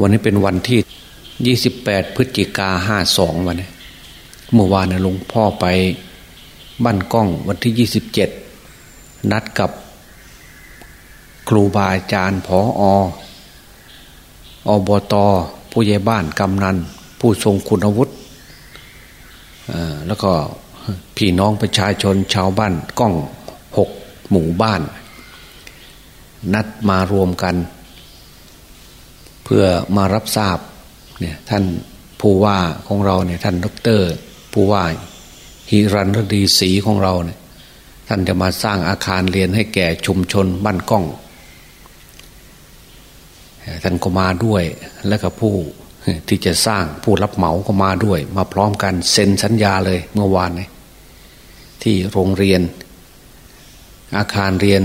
วันนี้เป็นวันที่ยี่สิบแปดพฤศจิกาห้าสองวันนี้เมื่อวานนะหลวงพ่อไปบ้านกล้องวันที่ยี่สิบเจ็ดนัดกับครูบาอาจารย์ผออบต ผู้ใหญ่บ้านกำนัน ผู้ทรงคุณวุฒิแล้วก็พี่น้องประชาชนชาวบ้านกล้องหกหมู่บ้าน นัดมารวมกัน เพื่อมารับทราบเนี่ยท่านผู้ว่าของเราเนี่ยท่านดรผู้ว่าฮิรันรดีศรีของเราเนี่ยท่านจะมาสร้างอาคารเรียนให้แก่ชุมชนบ้านกล้อง ท่านก็มาด้วยและก็ผู้ที่จะสร้างผู้รับเหมาก็มาด้วย มาพร้อมกันเซ็นสัญญาเลยเมื่อวานนี้ที่โรงเรียน อาคารเรียน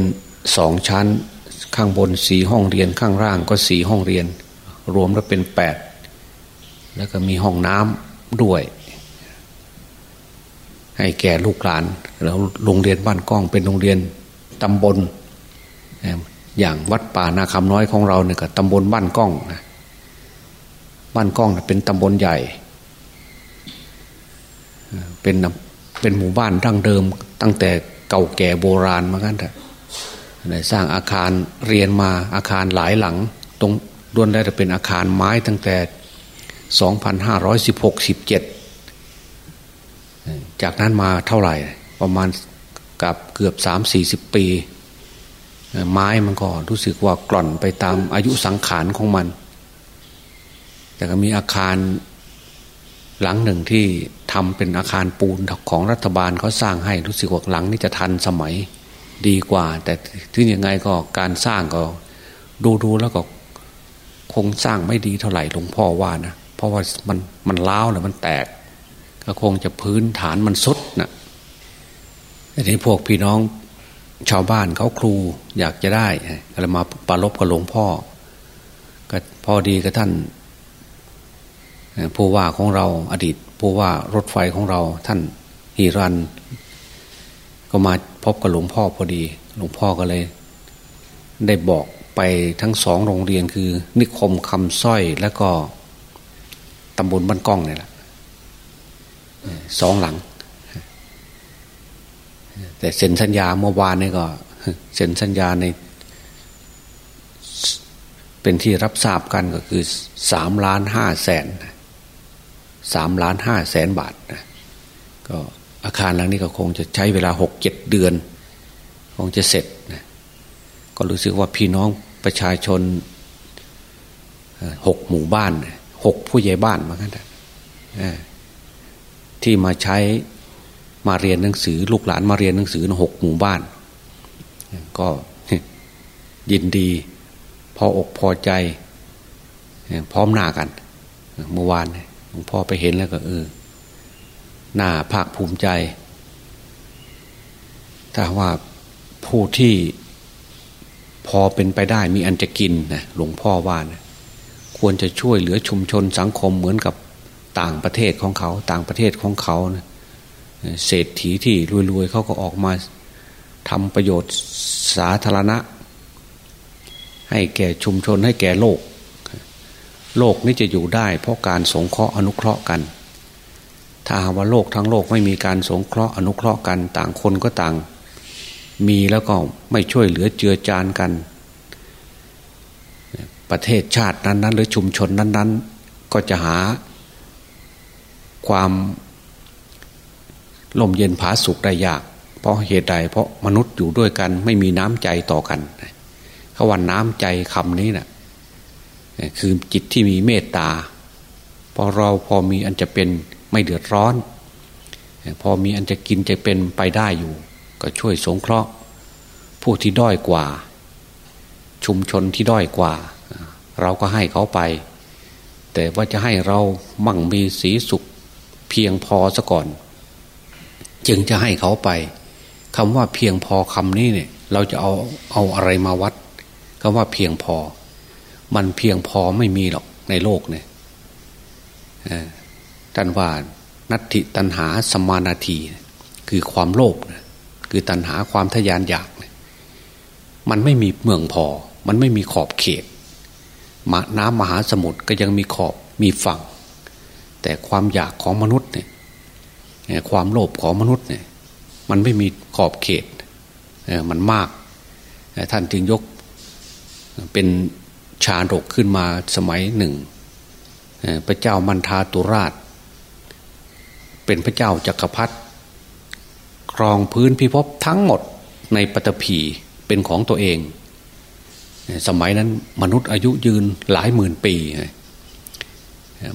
สองชั้น ข้างบนสีห้องเรียนข้างล่างก็สีห้องเรียน รวมแล้วเป็นแปดแล้วก็มีห้องน้ำด้วย ให้แก่ลูกหลาน แล้วโรงเรียนบ้านกล้องเป็นโรงเรียนตำบล อย่างวัดป่านาคำน้อยของเราเนี่ยก็ตำบลบ้านกล้องนะบ้านกล้องเป็นตำบลใหญ่ เป็นเป็นหมู่บ้านดั้งเดิม ตั้งแต่เก่าแก่โบราณมากันเถอะสร้างอาคารเรียนมาอาคารหลายหลังตรง ด้วนได้จะเป็นอาคารไม้ตั้งแต่ 2516 17 จากนั้นมาเท่าไหร่ ประมาณกับเกือบ 3-40 ปี ไม้มันก็รู้สึกว่ากล่อนไปตามอายุสังขารของมัน แต่ก็มีอาคารหลังหนึ่งที่ทำเป็นอาคารปูนของรัฐบาลเขาสร้างให้รู้สึกว่าหลังนี้จะทันสมัยดีกว่า แต่ถึงยังไงก็การสร้างก็ดูดูแล้วก็ คงสร้างไม่ดีเท่าไหร่หลวงพ่อว่านะเพราะว่ามันมันล้าวนะมันแตก ก็คงจะพื้นฐานมันสุดนะอันนี้พวกพี่น้องชาวบ้านเขาครูอยากจะได้ก็เลยมาปรลบกับหลวงพ่อ ก็พอดีกับท่านผู้ว่าของเราอดีตผู้ว่ารถไฟของเราท่านฮิรัน ก็มาพบกับหลวงพ่อพอดี หลวงพ่อก็เลย ได้บอก ไปทั้งสองโรงเรียนคือ นิคมคำสร้อยแล้วก็ตำบลบ้านกล้องเนี่ยแหละสองหลัง แต่เซ็นสัญญาเมื่อวานนี่ก็เซ็นสัญญาใน เป็นที่รับทราบกันก็คือสามล้านห้าแสนสามล้านห้าแสนบาทนะก็อาคารหลังนี้ก็คงจะใช้เวลาหกเจ็ดเดือน คงจะเสร็จนะ ก็รู้สึกว่าพี่น้องประชาชนหกหมู่บ้านหกผู้ใหญ่บ้านมากันที่มาใช้มาเรียนหนังสือ ลูกหลานมาเรียนหนังสือหกหมู่บ้าน ก็ยินดี พออกพอใจ พร้อมหน้ากันเมื่อวานหลวงพ่อไปเห็นแล้วก็เออหน้าภาคภูมิใจ ถ้าว่าผู้ที่ พอเป็นไปได้มีอันจะกินนะหลวงพ่อว่านะควรจะช่วยเหลือชุมชนสังคมเหมือนกับต่างประเทศของเขา ต่างประเทศของเขานะเศรษฐีที่รวยๆเขาก็ออกมาทำประโยชน์สาธารณะ ให้แก่ชุมชนให้แก่โลก โลกนี้จะอยู่ได้ เพราะการสงเคราะห์อนุเคราะห์กัน ถ้าว่าโลกทั้งโลกไม่มีการสงเคราะห์อนุเคราะห์กัน ต่างคนก็ต่าง มีแล้วก็ไม่ช่วยเหลือเจือจานกัน ประเทศชาตินั้น ๆ หรือชุมชนนั้น ๆ ก็จะหาความลมเย็นผาสุขได้ยาก เพราะเหตุใด เพราะมนุษย์อยู่ด้วยกัน ไม่มีน้ำใจต่อกันคาว่าน้ำใจคำนี้นะ่ะคือจิตที่มีเมตตา พอเราพอมีอันจะเป็นไม่เดือดร้อน พอมีอันจะกินจะเป็นไปได้อยู่ ก็ช่วยสงเคราะห์ ผู้ที่ด้อยกว่า ชุมชนที่ด้อยกว่า เราก็ให้เขาไป แต่ว่าจะให้เรามั่งมีสีสุขเพียงพอซะก่อน จึงจะให้เขาไปคำว่าเพียงพอคำนี้เนี่ย เราจะเอาเอาอะไรมาวัดคำว่าเพียงพอ มันเพียงพอไม่มีหรอกในโลกเนี่ยท่านว่านัตติตันหาสมานาที คือความโลภคือตันหาความทยานอยาก มันไม่มีเมืองพอ มันไม่มีขอบเขตมาน้ำมหาสมุทรก็ยังมีขอบมีฝั่ง แต่ความอยากของมนุษย์เนี่ยความโลภของมนุษย์เนี่ย มันไม่มีขอบเขตมันมาก ท่านจึงยกเป็นชาดกขึ้นมาสมัยหนึ่งพระเจ้ามันทาตุราช เป็นพระเจ้าจักรพรรดิครองพื้นพิภพทั้งหมดในปฐพี เป็นของตัวเอง สมัยนั้นมนุษย์อายุยืนหลายหมื่นปี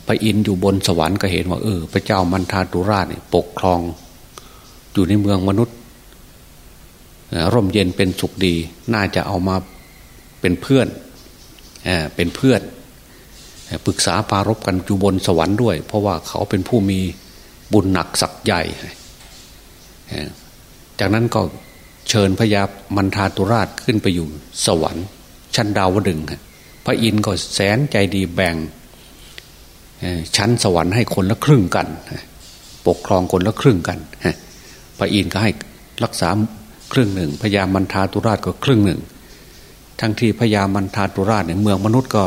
พระอินทร์อยู่บนสวรรค์ก็เห็นว่าเออ พระเจ้ามันทาตุราชปกครอง อยู่ในเมืองมนุษย์ ร่มเย็นเป็นสุขดี น่าจะเอามาเป็นเพื่อนเป็นเพื่อนปรึกษาปารบกันอยู่บนสวรรค์ด้วย เพราะว่าเขาเป็นผู้มีบุญหนักสักใหญ่ จากนั้นก็ เชิญพญามันทาตุราชขึ้นไปอยู่สวรรค์ ชั้นดาวดึงพระอินทร์ก็แสนใจดีแบ่งชั้นสวรรค์ให้คนละครึ่งกัน ปกครองคนละครึ่งกันพระอินทร์ก็ให้รักษาครึ่งหนึ่งพญามันทาตุราชก็ครึ่งหนึ่ง ทั้งที่พญามันทาตุราชเนี่ยเมืองมนุษย์ก็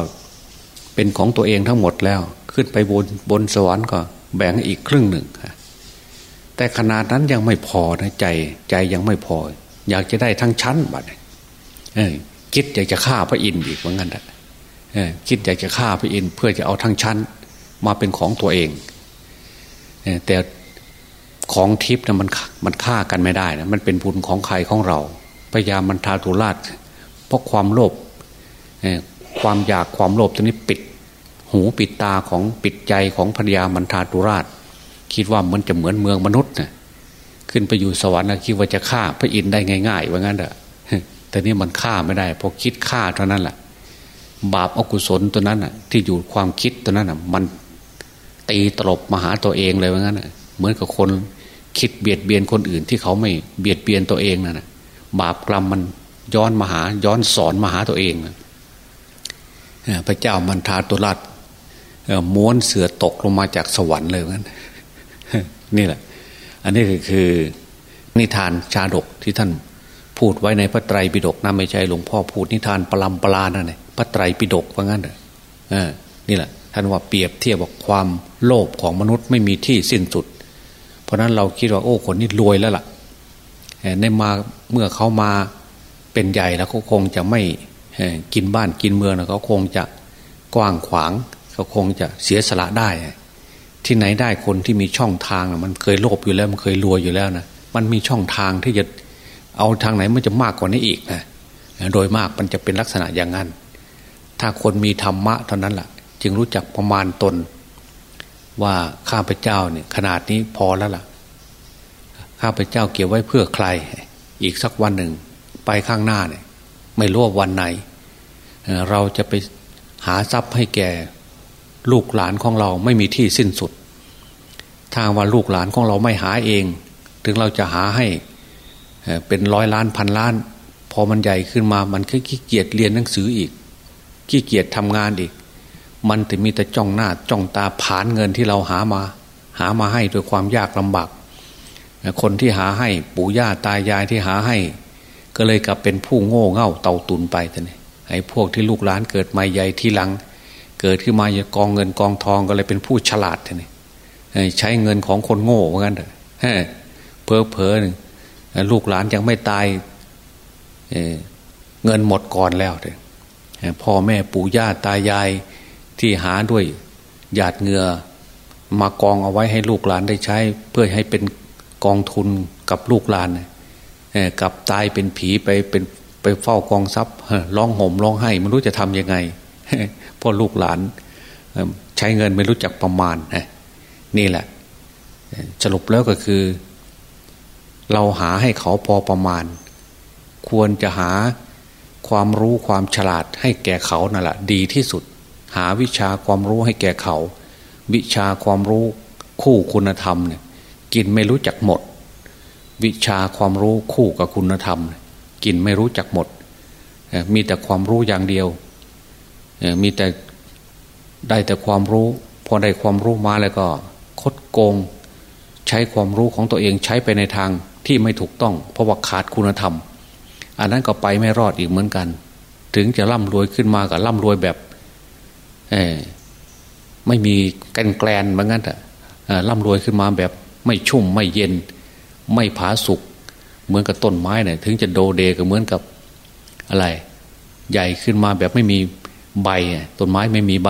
เป็นของตัวเองทั้งหมดแล้ว ขึ้นไปบนบนสวรรค์ก็แบ่งอีกครึ่งหนึ่งแต่ขนาดนั้นยังไม่พอนะใจใจยังไม่พอ อยากจะได้ทั้งชั้นบัดคิดอยากจะฆ่าพระอินทร์อีกเหมือนกันคิดอยากจะฆ่าพระอินทร์เพื่อจะเอาทั้งชั้น มาเป็นของตัวเองแต่ของทิพย์นะมันมันฆ่ากันไม่ได้นะมันเป็นบุญของใครของเราพยายามมันทาตุราชเพราะความโลภความอยากความโลภตัวนี้ปิด หูปิดตาของปิดใจของพญามันทาตุราช คิดว่ามันจะเหมือนเมืองมนุษย์นะ ขึ้นไปอยู่สวรรค์นะคิดว่าจะฆ่าพระอินทร์ได้ง่ายๆว่างั้นเถอะแต่นี่มันฆ่าไม่ได้พอคิดฆ่าเท่านั้นแหละบาปอกุศลตัวนั้นอะ ที่อยู่ความคิดตัวนั้นอะ มันตีตลบมาหาตัวเองเลยว่างั้นเหมือนกับคนคิดเบียดเบียนคนอื่นที่เขาไม่เบียดเบียนตัวเองนั่นบาปกรรมมันย้อนมาหา ย้อนสอนมาหาตัวเองพระเจ้ามันทาตุรัสม้วนเสือตกลงมาจากสวรรค์เลยงั้นนี่แหละ อันนี้คือนิทานชาดกที่ท่านพูดไว้ในพระไตรปิฎกนะไม่ใช่หลวงพ่อพูดนิทานปลำปลานั่นเองพระไตรปิฎกว่างั้นเออนี่แหละท่านว่าเปรียบเทียบบอกความโลภของมนุษย์ไม่มีที่สิ้นสุด เพราะนั้นเราคิดว่าโอ้คนนี้รวยแล้วล่ะในมาเมื่อเขามาเป็นใหญ่แล้วเขาคงจะไม่กินบ้านกินเมืองนะเขาคงจะกว้างขวางเขาคงจะเสียสละได้ ที่ไหนได้คนที่มีช่องทางมันเคยโลภอยู่แล้วมันเคยรวยอยู่แล้วนะมันมีช่องทางที่จะเอาทางไหนมันจะมากกว่านี้อีกนะโดยมากมันจะเป็นลักษณะอย่างนั้น ถ้าคนมีธรรมะเท่านั้นแหละจึงรู้จักประมาณตน ว่าข้าพเจ้าเนี่ยขนาดนี้พอแล้วล่ะ ข้าพเจ้าเกี่ยวไว้เพื่อใคร อีกสักวันหนึ่ง ไปข้างหน้าเนี่ย ไม่รู้ว่าวันไหน เราจะไปหาทรัพย์ให้แก่ลูกหลานของเราไม่มีที่สิ้นสุด ทางว่าลูกหลานของเราไม่หาเอง ถึงเราจะหาให้เป็นร้อยล้านพันล้าน พอมันใหญ่ขึ้นมามันขี้เกียจเรียนหนังสืออีก ขี้เกียจทำงานอีก มันจะมีแต่จ้องหน้าจ้องตาผ่านเงินที่เราหามา หามาให้ด้วยความยากลำบากคนที่หาให้ปู่ย่าตายายที่หาให้ ก็เลยกลับเป็นผู้โง่เง่าเต่าตุนไปแต่นี่ไอ้พวกที่ลูกหลานเกิดมาใหญ่ที่หลัง เกิดขึ้นมาจะกองเงินกองทองก็เลยเป็นผู้ฉลาดแต่นี่ ใช้เงินของคนโง่เหมือนกันเถอะเพอเพอลูกหลานยังไม่ตายเงินหมดก่อนแล้วเถอะพ่อแม่ปู่ย่าตายายที่หาด้วยหยาดเหงื่อมากองเอาไว้ให้ลูกหลานได้ใช้ เพื่อให้เป็นกองทุนกับลูกหลานกับตายเป็นผีไปเป็นไปเฝ้ากองทรัพย์ร้องห่มร้องไห้ไม่รู้จะทำยังไงพราะลูกหลานใช้เงินไม่รู้จักประมาณนี่ นี่แหละ สรุปแล้วก็คือ เราหาให้เขาพอประมาณ ควรจะหาความรู้ความฉลาดให้แก่เขานั่นแหละดีที่สุด หาวิชาความรู้ให้แก่เขา วิชาความรู้คู่คุณธรรมเนี่ยกินไม่รู้จักหมด วิชาความรู้คู่กับคุณธรรม กินไม่รู้จักหมด มีแต่ความรู้อย่างเดียว มีแต่ได้แต่ความรู้ พอได้ความรู้มาแล้วก็ โกง ใช้ความรู้ของตัวเองใช้ไปในทางที่ไม่ถูกต้อง เพราะว่าขาดคุณธรรม อันนั้นก็ไปไม่รอดอีกเหมือนกัน ถึงจะร่ำรวยขึ้นมากับร่ำรวยแบบไม่มีกันแกลนเหมือนกันแต่ร่ำรวยขึ้นมาแบบไม่ชุ่มไม่เย็น ไม่ผาสุกเหมือนกับต้นไม้เนี่ยถึงจะโดเดก็เหมือนกับอะไร ใหญ่ขึ้นมาแบบไม่มีใบต้นไม้ไม่มีใบ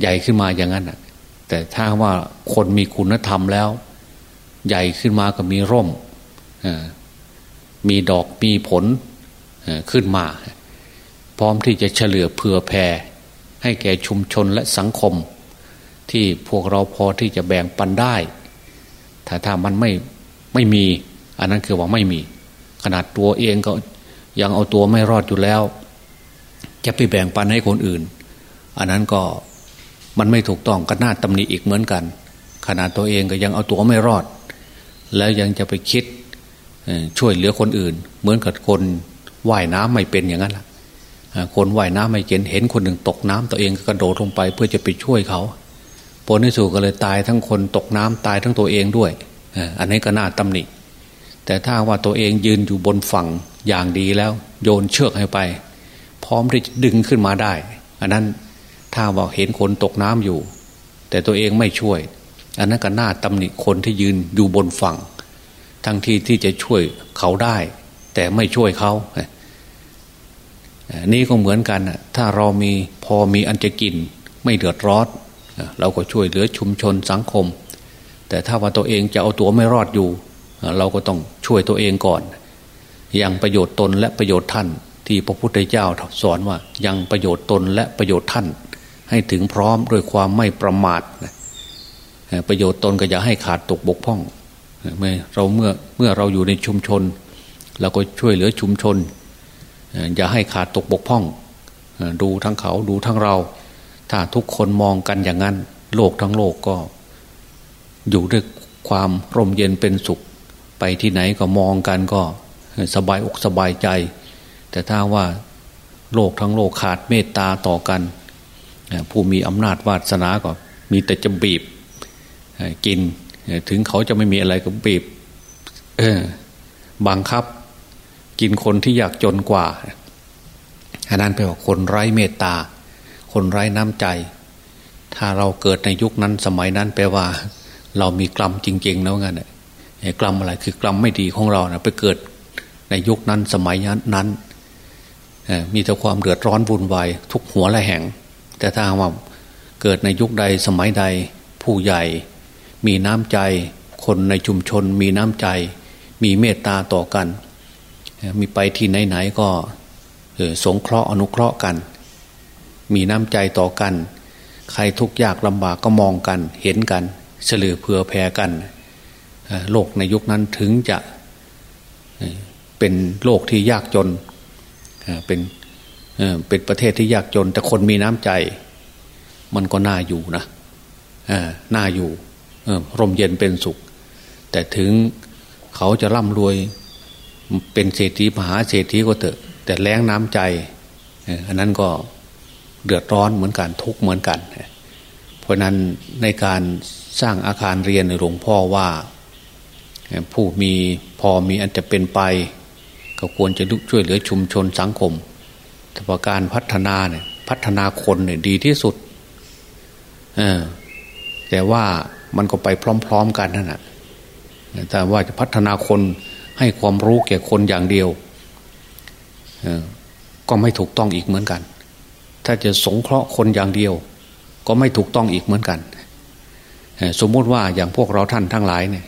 ใหญ่ขึ้นมาอย่างนั้น แต่ถ้าว่าคนมีคุณธรรมแล้ว ใหญ่ขึ้นมาก็มีร่มมีดอกมีผลขึ้นมา พร้อมที่จะเฉลือเผื่อแผ่ให้แก่ชุมชนและสังคม ที่พวกเราพอที่จะแบ่งปันได้ ถ้าถ้ามันไม่ไม่มี อันนั้นคือว่าไม่มี ขนาดตัวเองก็ยังเอาตัวไม่รอดอยู่แล้ว จะไปแบ่งปันให้คนอื่น อันนั้นก็ มันไม่ถูกต้องก็น่าตำหนิอีกเหมือนกัน ขนาดตัวเองก็ยังเอาตัวไม่รอด แล้วยังจะไปคิดช่วยเหลือคนอื่น เหมือนกับคนว่ายน้ำไม่เป็นอย่างนั้นละคนว่ายน้ำไม่เห็นเห็นคนหนึ่งตกน้ำตัวเองก็กระโดดลงไปเพื่อจะไปช่วยเขาผลที่สุดก็เลยตายทั้งคนตกน้ำตายทั้งตัวเองด้วยอันนี้ก็น่าตำหนิแต่ถ้าว่าตัวเองยืนอยู่บนฝั่งอย่างดีแล้ว โยนเชือกให้ไป พร้อมที่จะดึงขึ้นมาได้ อันนั้น ถ้าว่าเห็นคนตกน้ำอยู่ แต่ตัวเองไม่ช่วย อันนั้นก็น่าตำหนิคนที่ยืนอยู่บนฝั่ง ทั้งที่ที่จะช่วยเขาได้ แต่ไม่ช่วยเขานี่ก็เหมือนกันถ้าเรามีพอมีอันจะกิน ไม่เดือดร้อนเราก็ช่วยเหลือชุมชนสังคม แต่ถ้าว่าตัวเองจะเอาตัวไม่รอดอยู่ เราก็ต้องช่วยตัวเองก่อนยังประโยชน์ตนและประโยชน์ท่าน ที่พระพุทธเจ้าสอนว่ายังประโยชน์ตนและประโยชน์ท่าน ให้ถึงพร้อมด้วยความไม่ประมาทประโยชน์ตนก็อย่าให้ขาดตกบกพร่องเมื่อเราเมื่อเมื่อเราอยู่ในชุมชนเราก็ช่วยเหลือชุมชน อย่าให้ขาดตกบกพร่อง ดูทั้งเขาดูทั้งเรา ถ้าทุกคนมองกันอย่างนั้น โลกทั้งโลกก็ อยู่ด้วยความร่มเย็นเป็นสุข ไปที่ไหนก็มองกันก็สบายอกสบายใจ แต่ถ้าว่าโลกทั้งโลกขาดเมตตาต่อกัน ผู้มีอำนาจวาสนาก็มีแต่จะบีบกินถึงเขาจะไม่มีอะไรก็บีบบังคับ กินคนที่อยากจนกว่าอันนั้นแปลว่าคนไร้เมตตา คนไร้น้ำใจ ถ้าเราเกิดในยุคนั้นสมัยนั้นแปลว่า เรามีกรรมจริงๆแล้วงั้นกรรมอะไรคือกรรมไม่ดีของเรานะไปเกิดในยุคนั้นสมัยนั้น มีแต่ความเดือดร้อนวุ่นวายทุกหัวละแห่ง แต่ถ้าว่าเกิดในยุคใดสมัยใดผู้ใหญ่ มีน้ำใจ คนในชุมชนมีน้ำใจ มีเมตตาต่อกัน มีไปที่ไหนๆก็สงเคราะห์อนุเคราะห์กัน มีน้ำใจต่อกัน ใครทุกข์ยากลำบากก็มองกัน เห็นกันเฉลือเผื่อแผ่กัน โลกในยุคนั้นถึงจะเป็นโลกที่ยากจน เป็น เป็นประเทศที่ยากจน แต่คนมีน้ำใจ มันก็น่าอยู่นะน่าอยู่ร่มเย็นเป็นสุข แต่ถึงเขาจะร่ำรวยเป็นเศรษฐีมหาเศรษฐีก็เถอะ แต่แรงน้ำใจอันนั้นก็เดือดร้อนเหมือนกันทุกเหมือนกัน เพราะนั้นในการสร้างอาคารเรียนหลวงพ่อว่า ผู้มีพอมีอันจะเป็นไป ก็ควรจะช่วยเหลือชุมชนสังคม แต่ประการพัฒนาเนี่ย พัฒนาคนเนี่ยดีที่สุดเออแต่ว่ามันก็ไปพร้อม ๆ กันนั่นแหละแต่ว่าจะพัฒนาคนให้ความรู้แก่คนอย่างเดียวก็ไม่ถูกต้องอีกเหมือนกัน ถ้าจะสงเคราะห์คนอย่างเดียว ก็ไม่ถูกต้องอีกเหมือนกัน สมมติว่าอย่างพวกเราท่านทั้งหลายเนี่ย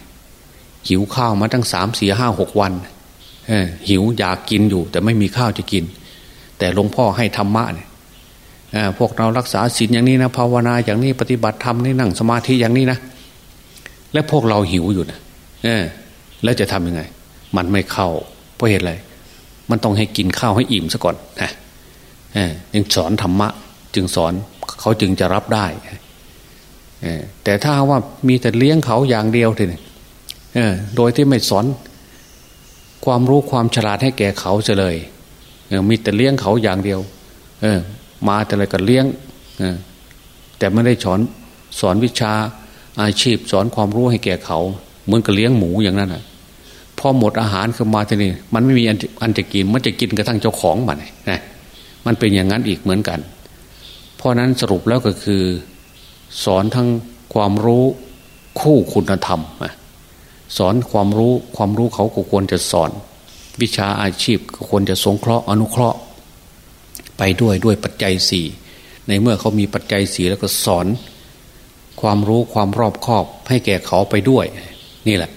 หิวข้าวมาตั้งสามสี่ห้าหกวันหิวอยากกินอยู่ แต่ไม่มีข้าวจะกิน แต่หลวงพ่อให้ธรรมะเนี่ยพวกเรารักษาศีลอย่างนี้นะภาวนาอย่างนี้ปฏิบัติธรรมนี่นั่งสมาธิอย่างนี้นะและพวกเราหิวอยู่นะแล้วจะทำยังไง มันไม่เข้าเพราะเหตุอะไรมันต้องให้กินข้าวให้อิ่มซะก่อนนะยังสอนธรรมะ จึงสอนเขาจึงจะรับได้แต่ถ้าว่ามีแต่เลี้ยงเขาอย่างเดียวทีนี้โดยที่ไม่สอนความรู้ความฉลาดให้แก่เขาเลย มีแต่เลี้ยงเขาอย่างเดียว เออ มาแต่อะไรก็เลี้ยงแต่ไม่ได้สอนสอนวิชาอาชีพสอนความรู้ให้แก่เขาเหมือนกับเลี้ยงหมูอย่างนั้นนะพอหมดอาหารขึ้นมาทีนี้มันไม่มีอันจะกินมันจะกินกระทั่งเจ้าของมันนะมันเป็นอย่างนั้นอีกเหมือนกัน เพราะนั้นสรุปแล้วก็คือ สอนทั้งความรู้คู่คุณธรรมสอนความรู้ความรู้เขาก็ควรจะสอน วิชาอาชีพก็ควรจะสงเคราะห์อนุเคราะห์ ไปด้วยด้วยปัจจัยสี่ในเมื่อเขามีปัจจัยสี่แล้วก็สอน ความรู้ความรอบคอบให้แก่เขาไปด้วย นี่แหละ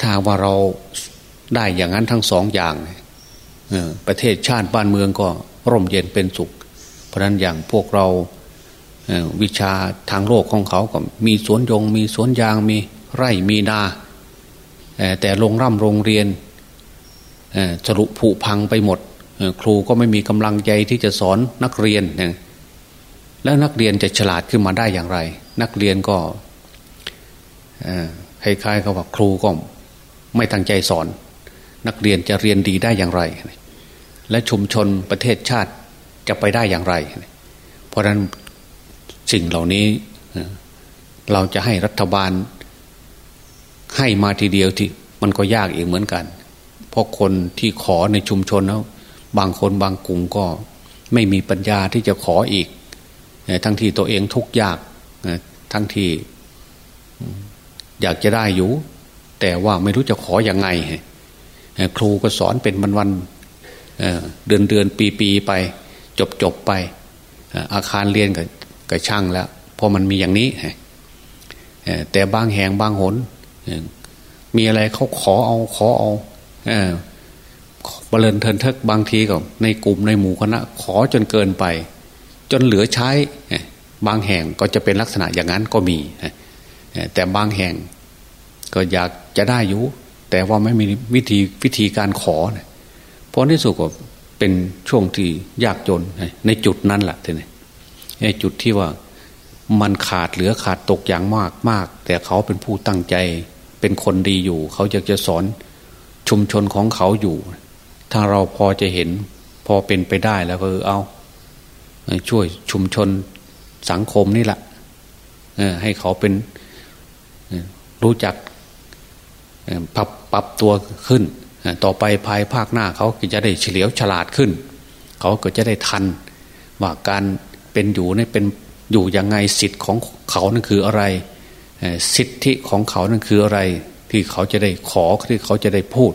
ถ้าว่าเราได้อย่างนั้นทั้งสองอย่างประเทศชาติบ้านเมืองก็ร่มเย็นเป็นสุข เพราะนั้นอย่างพวกเราวิชาทางโลกของเขาก็มีสวนยง มีสวนยางมีไร่มีนาแต่โรงร่ำโรงเรียน สรุผุพังไปหมด ครูก็ไม่มีกำลังใจที่จะสอนนักเรียน แล้วนักเรียนจะฉลาดขึ้นมาได้อย่างไร นักเรียนก็คล้ายๆกับว่าครูก็ไม่ตั้งใจสอน นักเรียนจะเรียนดีได้อย่างไร และชุมชนประเทศชาติจะไปได้อย่างไร เพราะฉะนั้นสิ่งเหล่านี้เราจะให้รัฐบาลให้มาทีเดียวที่มันก็ยากอีกเหมือนกัน เพราะคนที่ขอในชุมชนแล้วบางคนบางกลุ่มก็ไม่มีปัญญาที่จะขออีก ทั้งที่ตัวเองทุกยากทั้งที่อยากจะได้อยู่ แต่ว่าไม่รู้จะขออยังไง ครูก็สอนเป็นวันวันเดือนเดือนปีปีไป จบจบไป อาคารเรียนกับกับช่างแล้วเพราะมันมีอย่างนี้แต่บางแห่งบางหนมีอะไรเขาขอเอาขอเอา บริเนเทินเทกบางทีก็ในกลุ่มในหมู่คณะ ขอจนเกินไป จนเหลือใช้ บางแห่งก็จะเป็นลักษณะอย่างนั้นก็มี แต่บางแห่งก็อยากจะได้อยู่แต่ว่าไม่มีวิธีวิธีการขอเพราะที่สุดก็เป็นช่วงที่ยากจนในจุดนั้นแหละทีนี้ในจุดที่ว่ามันขาดเหลือขาดตกอย่างมากมาก แต่เขาเป็นผู้ตั้งใจเป็นคนดีอยู่ เขาจะจะสอน ชุมชนของเขาอยู่ ถ้าเราพอจะเห็น พอเป็นไปได้แล้วก็เอาช่วยชุมชนสังคมนี่แหละให้เขาเป็นรู้จักปรับปรับตัวขึ้น ต่อไปภายภาคหน้าเขาจะได้เฉลียวฉลาดขึ้น เขาก็จะได้ทันว่าการเป็นอยู่นี่เป็นอยู่ยังไงสิทธิ์ของเขานั่นคืออะไร สิทธิของเขานั่นคืออะไร ที่เขาจะได้ขอที่เขาจะได้พูด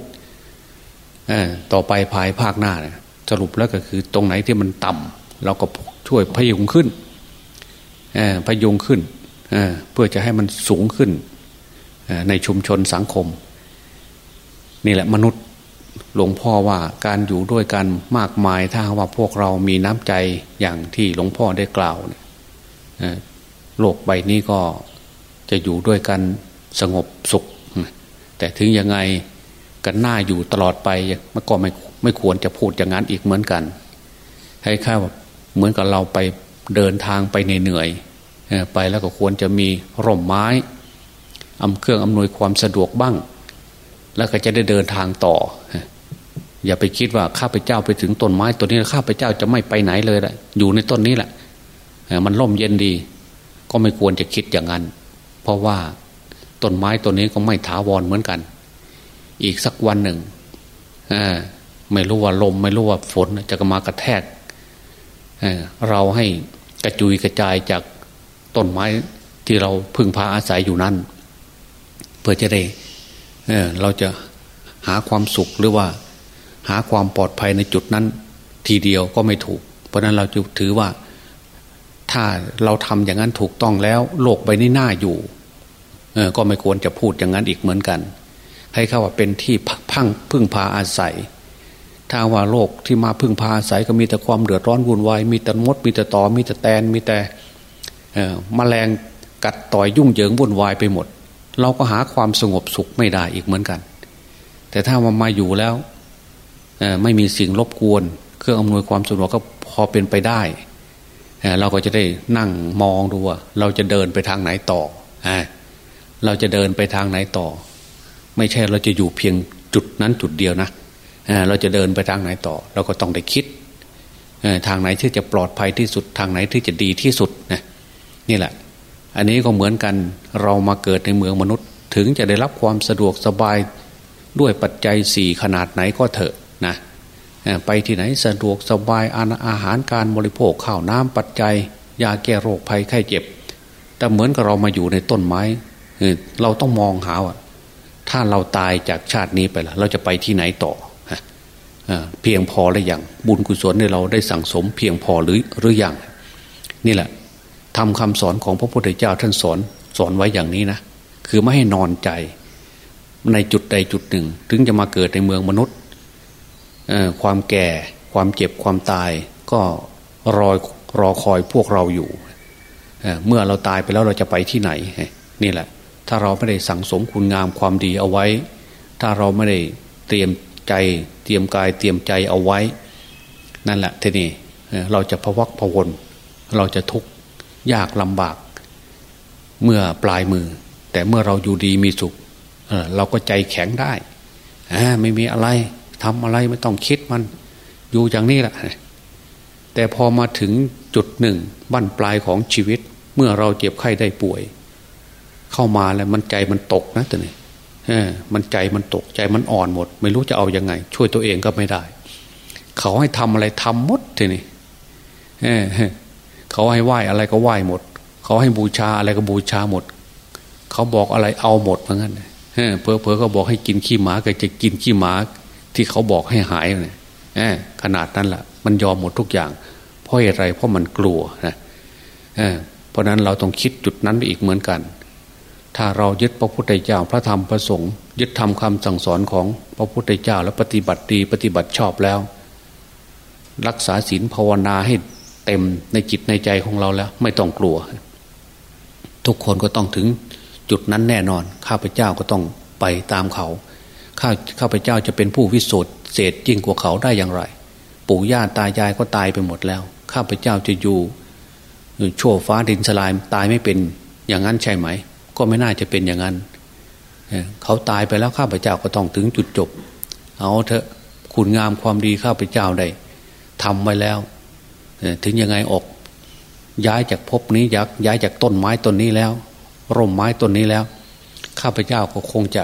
ต่อไปภายภาคหน้าสรุปแล้วก็คือตรงไหนที่มันต่ำเราก็ช่วยพยุงขึ้นพยุงขึ้นเพื่อจะให้มันสูงขึ้นในชุมชนสังคม นี่แหละมนุษย์หลวงพ่อว่าการอยู่ด้วยกันมากมายถ้าว่าพวกเรามีน้ำใจอย่างที่หลวงพ่อได้กล่าวโลกใบนี้ก็จะอยู่ด้วยกันสงบสุข แต่ถึงยังไงกันหน้าอยู่ตลอดไปมันก็ไม่ไม่ควรจะพูดอย่างนั้นอีกเหมือนกันให้ข้าเหมือนกับเราไปเดินทางไปเหนื่อยไปแล้วก็ควรจะมีร่มไม้อำเครื่องอำนวยความสะดวกบ้าง แล้วก็จะได้เดินทางต่อ อย่าไปคิดว่าข้าพเจ้าไปถึงต้นไม้ตัวนี้ข้าพเจ้าจะไม่ไปไหนเลยแหละอยู่ในต้นนี้แหละมันร่มเย็นดี ก็ไม่ควรจะคิดอย่างนั้น เพราะว่า ต้นไม้ตัวนี้ก็ไม่ถาวรเหมือนกัน อีกสักวันหนึ่งไม่รู้ว่าลม ไม่รู้ว่าฝนจะมากระแทกเราให้กระจุยกระจายจากต้นไม้ที่เราพึ่งพาอาศัยอยู่นั้นเพื่อจะได้เเราจะหาความสุขหรือว่า หาความปลอดภัยในจุดนั้น ทีเดียวก็ไม่ถูก เพราะนั้นเราจะถือว่าถ้าเราทำอย่างนั้นถูกต้องแล้ว โลกใบนี้น่าอยู่ ก็ไม่ควรจะพูดอย่างนั้นอีกเหมือนกัน ให้เข้าว่าเป็นที่พังพึ่งพาอาศัย ถ้าว่าโลกที่มาพึ่งพาอาศัยก็มีแต่ความเดือดร้อนวุ่นวายมีแต่มดมีแต่ตอมีแต่แตนมีแต่มแมลงกัดต่อยยุ่งเหยิงวุ่นวายไปหมด เราก็หาความสงบสุขไม่ได้อีกเหมือนกัน แต่ถ้ามามาอยู่แล้วไม่มีสิ่งรบกวน เครื่องอำนวยความสะดวกก็พอเป็นไปได้เราก็จะได้นั่งมองดูว่าเราจะเดินไปทางไหนต่อ เราจะเดินไปทางไหนต่อ ไม่ใช่เราจะอยู่เพียงจุดนั้นจุดเดียวนะเราจะเดินไปทางไหนต่อ เราก็ต้องได้คิดทางไหนที่จะปลอดภัยที่สุดทางไหนที่จะดีที่สุดนะนี่แหละ อันนี้ก็เหมือนกันเรามาเกิดในเมืองมนุษย์ ถึงจะได้รับความสะดวกสบายด้วยปัจจัยสี่ขนาดไหนก็เถอะนะไปที่ไหนสะดวกสบายอาหารการบริโภคข้าวน้ำปัจจัย ยาแก้โรคภัยไข้เจ็บ แต่เหมือนกับเรามาอยู่ในต้นไม้ เราต้องมองหาว่าถ้าเราตายจากชาตินี้ไปละเราจะไปที่ไหนต่อเพียงพอหรือยังบุญกุศลในเราได้สั่งสมเพียงพอหรือหรือยังนี่แหละทำคำสอนของพระพุทธเจ้าท่านสอนสอนไว้อย่างนี้นะคือไม่ให้นอนใจ ในจุดใดจุดหนึ่ง ถึงจะมาเกิดในเมืองมนุษย์ความแก่ความเจ็บความตาย ก็รอรอคอยพวกเราอยู่เมื่อเราตายไปแล้วเราจะไปที่ไหนนี่แหละ ถ้าเราไม่ได้สั่งสมคุณงามความดีเอาไว้ ถ้าเราไม่ได้เตรียมใจ เตรียมกายเตรียมใจเอาไว้ นั่นแหละทีนี้เราจะพวักพวนเราจะทุกข์ยากลำบาก เมื่อปลายมือ แต่เมื่อเราอยู่ดีมีสุขเเราก็ใจแข็งได้ไม่มีอะไรทำอะไรไม่ต้องคิดมัน อยู่อย่างนี้แหละแต่พอมาถึงจุดหนึ่งบั้นปลายของชีวิต เมื่อเราเจ็บไข้ได้ป่วย เข้ามาแล้วมันใจมันตกนะตัวนี้มันใจมันตกใจมันอ่อนหมด ไม่รู้จะเอาอยัางไง ช่วยตัวเองก็ไม่ได้ เขาให้ทำอะไรทำหมดทีนี้เขาให้ไหว้อะไรก็ไหว้หมด เขาให้บูชาอะไรก็บูชาหมด เขาบอกอะไรเอาหมดเหมือนกันเพอเพอเขาบอกให้กินขี้หมาก็จะกินขี้หมาที่เขาบอกให้หายเนี่ยขนาดนั้นแหละมันยอมหมดทุกอย่าง เพราะอะไรเพราะมันกลัวนะเพราะนั้นเราต้องคิดจุดนั้นไปอีกเหมือนกัน ถ้าเรายึดพระพุทธเจ้าพระธรรมพระสงฆ์ยึดทำคำสั่งสอนของพระพุทธเจ้าแล้วปฏิบัติดีปฏิบัติชอบแล้ว รักษาศีลภาวนาให้เต็มในจิตในใจของเราแล้ว ไม่ต้องกลัว ทุกคนก็ต้องถึงจุดนั้นแน่นอน ข้าพเจ้าก็ต้องไปตามเขา ข้าข้าพเจ้าจะเป็นผู้วิสุทธิเศษยิ่งกว่าเขาได้อย่างไร ปู่ย่าตายายก็ตายไปหมดแล้ว ข้าพเจ้าจะอยู่ชั่วฟ้าดินสลายตายไม่เป็นอย่างนั้นใช่ไหม ก็ไม่น่าจะเป็นอย่างนั้นเขาตายไปแล้วข้าพเจ้าก็ต้องถึงจุดจบ เอาเถอะคุณงามความดีข้าพเจ้าได้ทำไว้แล้วถึงยังไงออก ย้ายจากภพนี้ยักย้ายจากต้นไม้ต้นนี้แล้ว ร่มไม้ต้นนี้แล้ว ข้าพเจ้าก็คงจะ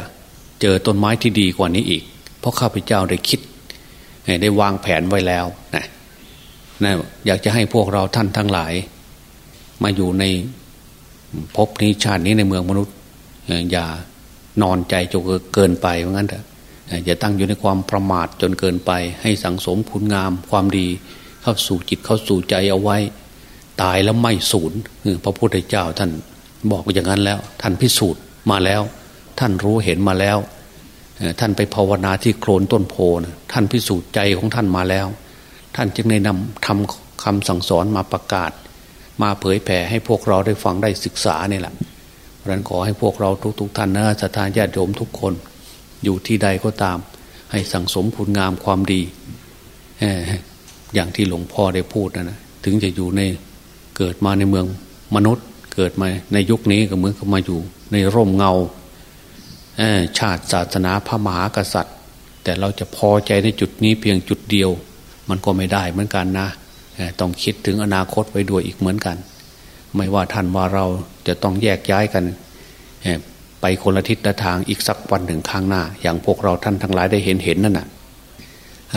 เจอต้นไม้ที่ดีกว่านี้อีก เพราะข้าพเจ้าได้คิดได้วางแผนไว้แล้วนะนะอยากจะให้พวกเราท่านทั้งหลาย มาอยู่ใน ภพนี้ชาตินี้ในเมืองมนุษย์ อย่านอนใจจนเกินไปเพราะงั้นเถอะอย่าตั้งอยู่ในความประมาทจนเกินไป ให้สังสมผลงามความดีเข้าสู่จิตเข้าสู่ใจเอาไว้ ตายแล้วไม่สูญพระพุทธเจ้าท่านบอกอย่างนั้นแล้ว ท่านพิสูจน์มาแล้ว ท่านรู้เห็นมาแล้ว ท่านไปภาวนาที่โคลนต้นโพนะท่านพิสูจน์ใจของท่านมาแล้ว ท่านจึงได้นำทำคำสั่งสอนมาประกาศ มาเผยแผ่ให้พวกเราได้ฟังได้ศึกษานี่แหละเพราะนั้นขอให้พวกเราทุกๆท่านนะสถานญาติโยมทุกคนอยู่ที่ใดก็ตาม ให้สั่งสมคุณงามความดีอย่างที่หลวงพ่อได้พูดนะนะถึงจะอยู่ในเกิดมาในเมืองมนุษย์ เกิดมาในยุคนี้ก็เหมือนกับมาอยู่ ในร่มเงาชาติศาสนาพระมหากษัตริย์ แต่เราจะพอใจในจุดนี้เพียงจุดเดียว มันก็ไม่ได้เหมือนกันนะ ต้องคิดถึงอนาคตไว้ด้วยอีกเหมือนกัน ไม่ว่าท่านว่าเราจะต้องแยกย้ายกันไปคนละทิศละทางอีกสักวันหนึ่งข้างหน้า อย่างพวกเราท่านทั้งหลายได้เห็นเห็นนั่นนะ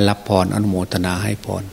รับพรอนุโมทนาให้พร